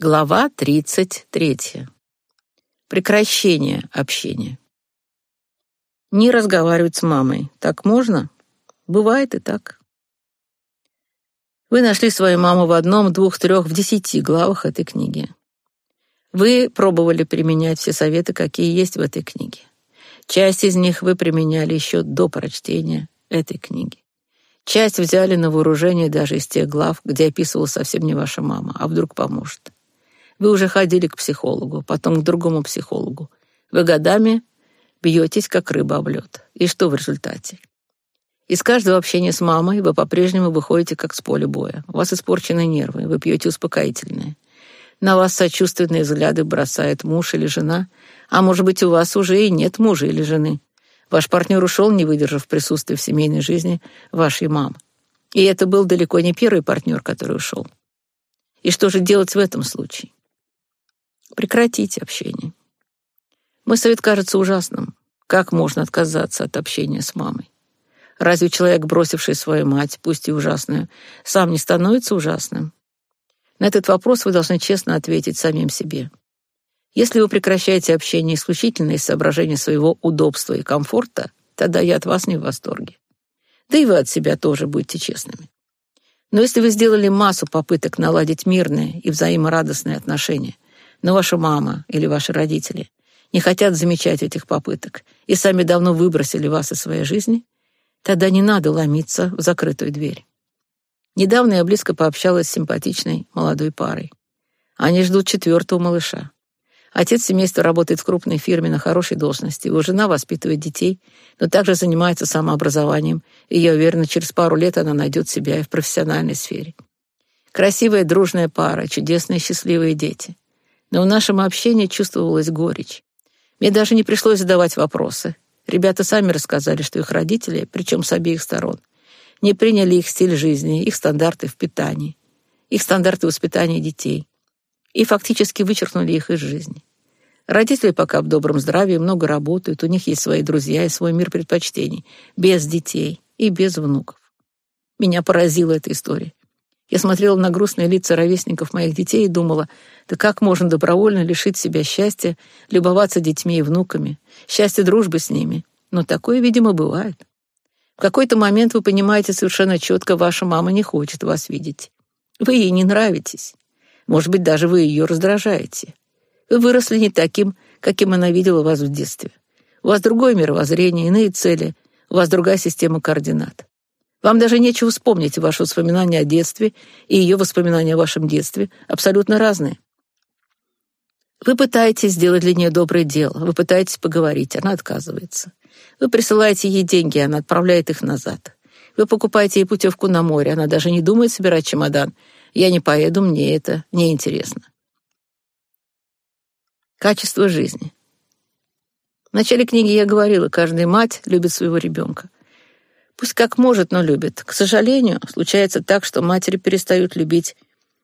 Глава 33. Прекращение общения. Не разговаривать с мамой. Так можно? Бывает и так. Вы нашли свою маму в одном, двух, трех, в десяти главах этой книги. Вы пробовали применять все советы, какие есть в этой книге. Часть из них вы применяли еще до прочтения этой книги. Часть взяли на вооружение даже из тех глав, где описывалась совсем не ваша мама, а вдруг поможет. Вы уже ходили к психологу, потом к другому психологу. Вы годами бьетесь, как рыба об лед. И что в результате? Из каждого общения с мамой вы по-прежнему выходите как с поля боя. У вас испорчены нервы, вы пьете успокоительные. На вас сочувственные взгляды бросает муж или жена, а может быть, у вас уже и нет мужа или жены. Ваш партнер ушел, не выдержав присутствия в семейной жизни вашей мамы. И это был далеко не первый партнер, который ушел. И что же делать в этом случае? Прекратите общение. Мой совет кажется ужасным. Как можно отказаться от общения с мамой? Разве человек, бросивший свою мать, пусть и ужасную, сам не становится ужасным? На этот вопрос вы должны честно ответить самим себе. Если вы прекращаете общение исключительно из соображения своего удобства и комфорта, тогда я от вас не в восторге. Да и вы от себя тоже будьте честными. Но если вы сделали массу попыток наладить мирные и взаиморадостные отношения – но ваша мама или ваши родители не хотят замечать этих попыток и сами давно выбросили вас из своей жизни, тогда не надо ломиться в закрытую дверь. Недавно я близко пообщалась с симпатичной молодой парой. Они ждут четвертого малыша. Отец семейства работает в крупной фирме на хорошей должности. Его жена воспитывает детей, но также занимается самообразованием, и я уверена, через пару лет она найдет себя и в профессиональной сфере. Красивая дружная пара, чудесные счастливые дети но в нашем общении чувствовалась горечь. Мне даже не пришлось задавать вопросы. Ребята сами рассказали, что их родители, причем с обеих сторон, не приняли их стиль жизни, их стандарты в питании, их стандарты воспитания детей и фактически вычеркнули их из жизни. Родители пока в добром здравии, много работают, у них есть свои друзья и свой мир предпочтений, без детей и без внуков. Меня поразила эта история. Я смотрела на грустные лица ровесников моих детей и думала, да как можно добровольно лишить себя счастья, любоваться детьми и внуками, счастья дружбы с ними? Но такое, видимо, бывает. В какой-то момент вы понимаете совершенно четко, ваша мама не хочет вас видеть. Вы ей не нравитесь. Может быть, даже вы ее раздражаете. Вы выросли не таким, каким она видела вас в детстве. У вас другое мировоззрение, иные цели, у вас другая система координат. Вам даже нечего вспомнить ваши воспоминания о детстве, и ее воспоминания о вашем детстве абсолютно разные. Вы пытаетесь сделать для нее доброе дело, вы пытаетесь поговорить, она отказывается. Вы присылаете ей деньги, она отправляет их назад. Вы покупаете ей путевку на море, она даже не думает собирать чемодан. Я не поеду, мне это неинтересно. Качество жизни. В начале книги я говорила, каждая мать любит своего ребенка. Пусть как может, но любит. К сожалению, случается так, что матери перестают любить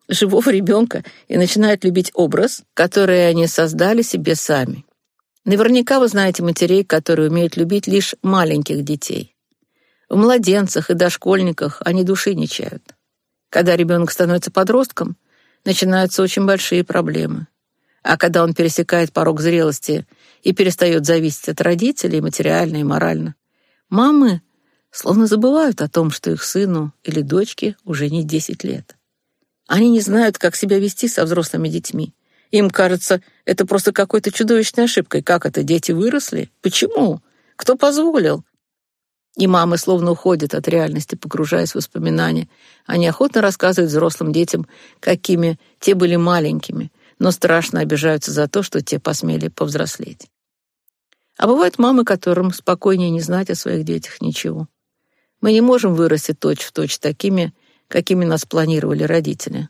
живого ребенка и начинают любить образ, который они создали себе сами. Наверняка вы знаете матерей, которые умеют любить лишь маленьких детей. В младенцах и дошкольниках они души не чают. Когда ребенок становится подростком, начинаются очень большие проблемы. А когда он пересекает порог зрелости и перестает зависеть от родителей материально и морально, мамы словно забывают о том, что их сыну или дочке уже не 10 лет. Они не знают, как себя вести со взрослыми детьми. Им кажется, это просто какой-то чудовищной ошибкой. Как это, дети выросли? Почему? Кто позволил? И мамы словно уходят от реальности, погружаясь в воспоминания. Они охотно рассказывают взрослым детям, какими те были маленькими, но страшно обижаются за то, что те посмели повзрослеть. А бывают мамы, которым спокойнее не знать о своих детях ничего. Мы не можем вырасти точь-в-точь точь такими, какими нас планировали родители.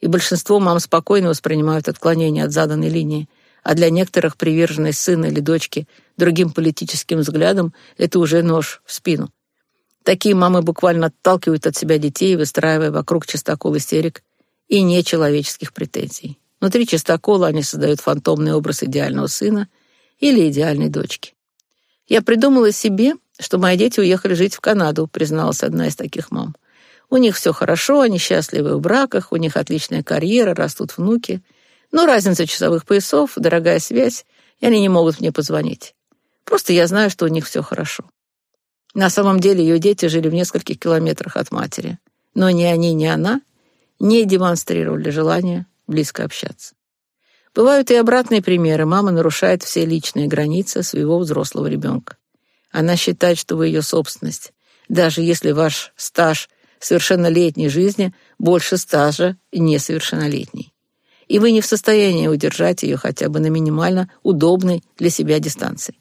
И большинство мам спокойно воспринимают отклонение от заданной линии, а для некоторых приверженность сына или дочки другим политическим взглядам — это уже нож в спину. Такие мамы буквально отталкивают от себя детей, выстраивая вокруг чистокол истерик и нечеловеческих претензий. Внутри чистокола они создают фантомный образ идеального сына или идеальной дочки. Я придумала себе, что мои дети уехали жить в Канаду, призналась одна из таких мам. У них все хорошо, они счастливы в браках, у них отличная карьера, растут внуки. Но разница часовых поясов, дорогая связь, и они не могут мне позвонить. Просто я знаю, что у них все хорошо. На самом деле ее дети жили в нескольких километрах от матери, но ни они, ни она не демонстрировали желания близко общаться. Бывают и обратные примеры. Мама нарушает все личные границы своего взрослого ребенка. Она считает, что вы ее собственность, даже если ваш стаж совершеннолетней жизни больше стажа несовершеннолетней. И вы не в состоянии удержать ее хотя бы на минимально удобной для себя дистанции.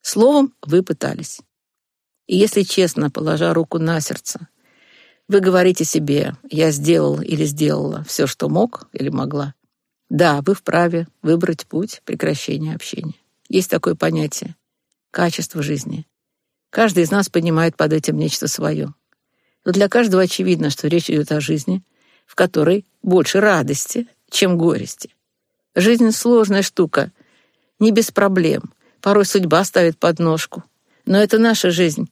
Словом, вы пытались. И если честно, положа руку на сердце, вы говорите себе «я сделал или сделала все, что мог или могла», да, вы вправе выбрать путь прекращения общения. Есть такое понятие — качество жизни. Каждый из нас понимает под этим нечто свое. Но для каждого очевидно, что речь идет о жизни, в которой больше радости, чем горести. Жизнь — сложная штука, не без проблем. Порой судьба ставит подножку. Но это наша жизнь,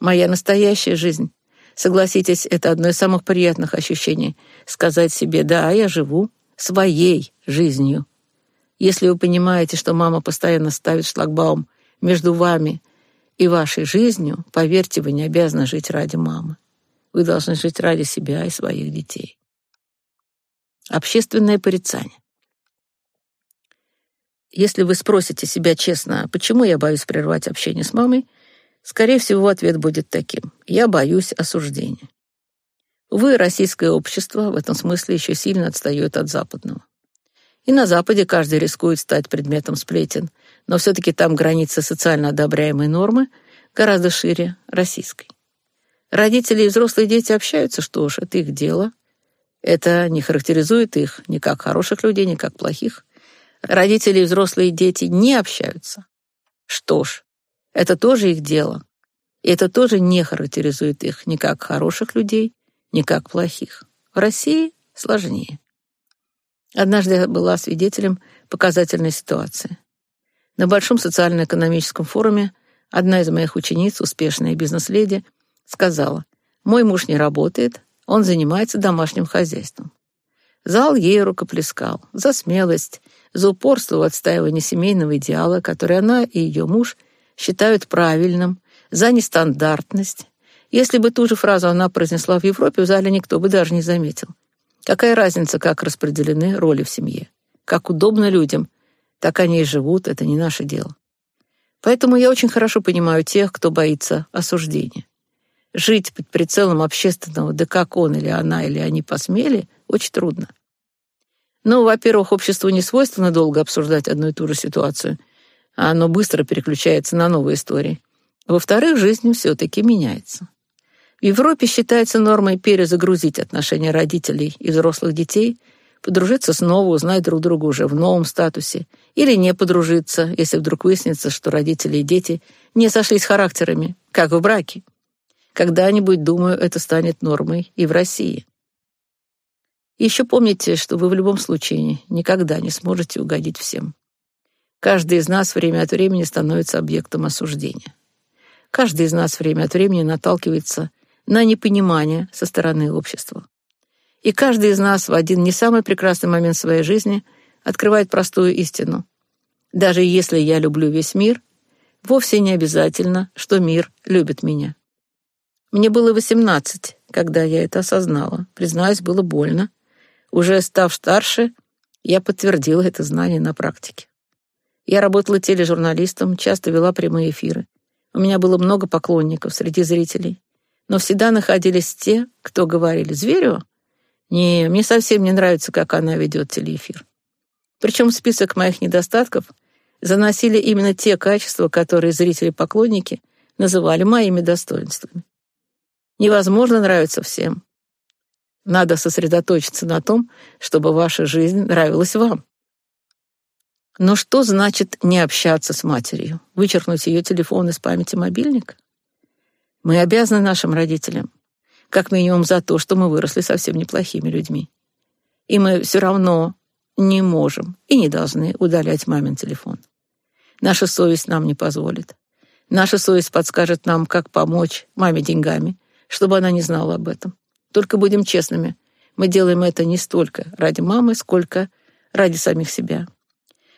моя настоящая жизнь. Согласитесь, это одно из самых приятных ощущений — сказать себе «да, я живу своей жизнью. Если вы понимаете, что мама постоянно ставит шлагбаум между вами и вашей жизнью, поверьте, вы не обязаны жить ради мамы. Вы должны жить ради себя и своих детей. Общественное порицание. Если вы спросите себя честно, почему я боюсь прервать общение с мамой, скорее всего, ответ будет таким. Я боюсь осуждения. Увы, российское общество в этом смысле еще сильно отстает от западного. И на Западе каждый рискует стать предметом сплетен, но все-таки там граница социально одобряемой нормы гораздо шире российской. Родители и взрослые дети общаются, что ж, это их дело. Это не характеризует их ни как хороших людей, ни как плохих. Родители и взрослые дети не общаются. Что ж, это тоже их дело. И это тоже не характеризует их ни как хороших людей, не как плохих. В России сложнее. Однажды я была свидетелем показательной ситуации. На Большом социально-экономическом форуме одна из моих учениц, успешная бизнес-леди, сказала, «Мой муж не работает, он занимается домашним хозяйством». Зал ей рукоплескал за смелость, за упорство в отстаивании семейного идеала, который она и ее муж считают правильным, за нестандартность, если бы ту же фразу она произнесла в Европе, в зале никто бы даже не заметил. Какая разница, как распределены роли в семье? Как удобно людям, так они и живут, это не наше дело. Поэтому я очень хорошо понимаю тех, кто боится осуждения. Жить под прицелом общественного, да как он или она или они посмели, очень трудно. Но, во-первых, обществу не свойственно долго обсуждать одну и ту же ситуацию, а оно быстро переключается на новые истории. Во-вторых, жизнь все-таки меняется. В Европе считается нормой перезагрузить отношения родителей и взрослых детей, подружиться снова, узнать друг друга уже в новом статусе, или не подружиться, если вдруг выяснится, что родители и дети не сошлись характерами, как в браке. Когда-нибудь, думаю, это станет нормой и в России. еще помните, что вы в любом случае никогда не сможете угодить всем. Каждый из нас время от времени становится объектом осуждения. Каждый из нас время от времени наталкивается на непонимание со стороны общества. И каждый из нас в один не самый прекрасный момент своей жизни открывает простую истину. Даже если я люблю весь мир, вовсе не обязательно, что мир любит меня. Мне было 18, когда я это осознала. Признаюсь, было больно. Уже став старше, я подтвердила это знание на практике. Я работала тележурналистом, часто вела прямые эфиры. У меня было много поклонников среди зрителей но всегда находились те, кто говорили «Зверю? Не, мне совсем не нравится, как она ведет телеэфир». Причем список моих недостатков заносили именно те качества, которые зрители-поклонники называли моими достоинствами. Невозможно нравиться всем. Надо сосредоточиться на том, чтобы ваша жизнь нравилась вам. Но что значит не общаться с матерью? Вычеркнуть ее телефон из памяти мобильника? Мы обязаны нашим родителям, как минимум за то, что мы выросли совсем неплохими людьми. И мы все равно не можем и не должны удалять мамин телефон. Наша совесть нам не позволит. Наша совесть подскажет нам, как помочь маме деньгами, чтобы она не знала об этом. Только будем честными, мы делаем это не столько ради мамы, сколько ради самих себя.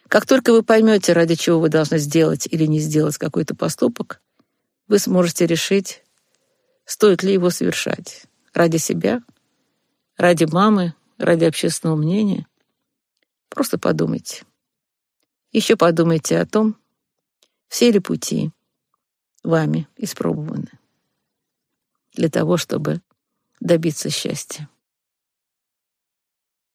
Как только вы поймете, ради чего вы должны сделать или не сделать какой-то поступок, вы сможете решить, стоит ли его совершать. Ради себя, ради мамы, ради общественного мнения. Просто подумайте. Еще подумайте о том, все ли пути вами испробованы для того, чтобы добиться счастья.